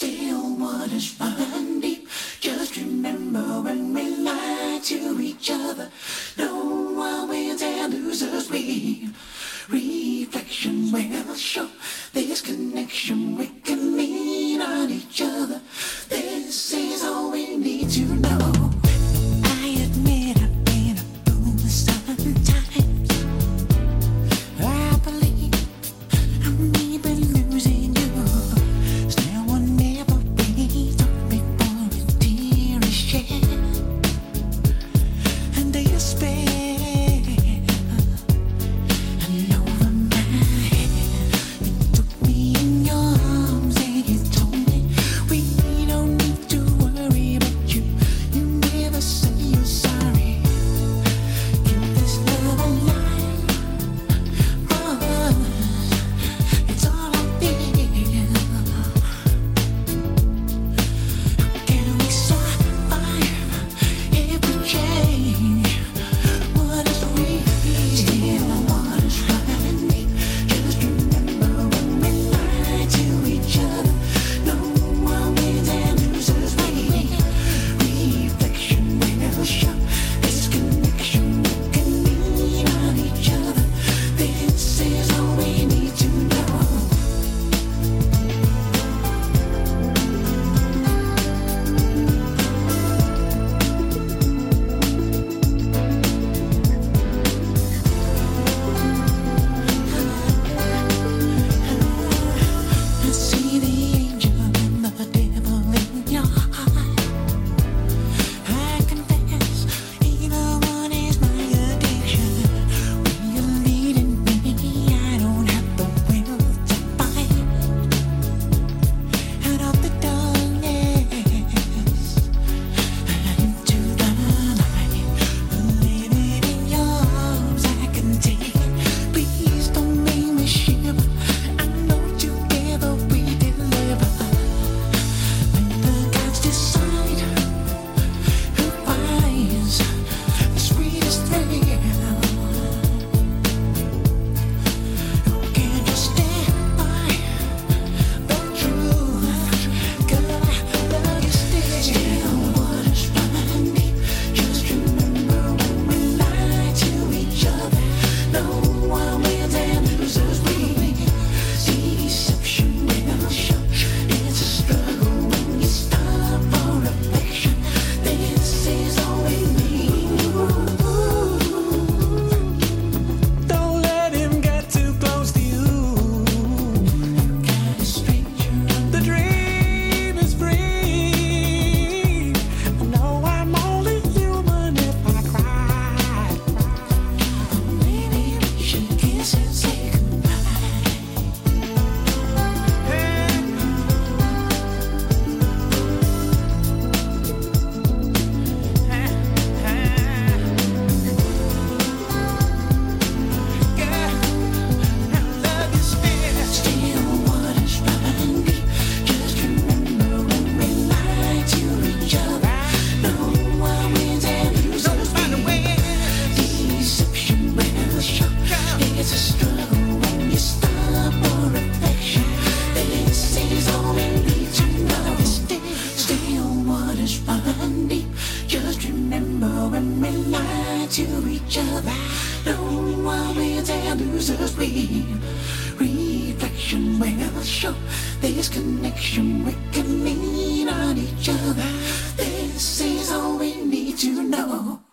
still waters run deep. Just remember when we lie to each other, no one wins and losers we. Reflection will show this connection. We can lean on each other. This See to each other. No one wins and losers We Reflection will show this connection we can lean on each other. This is all we need to know.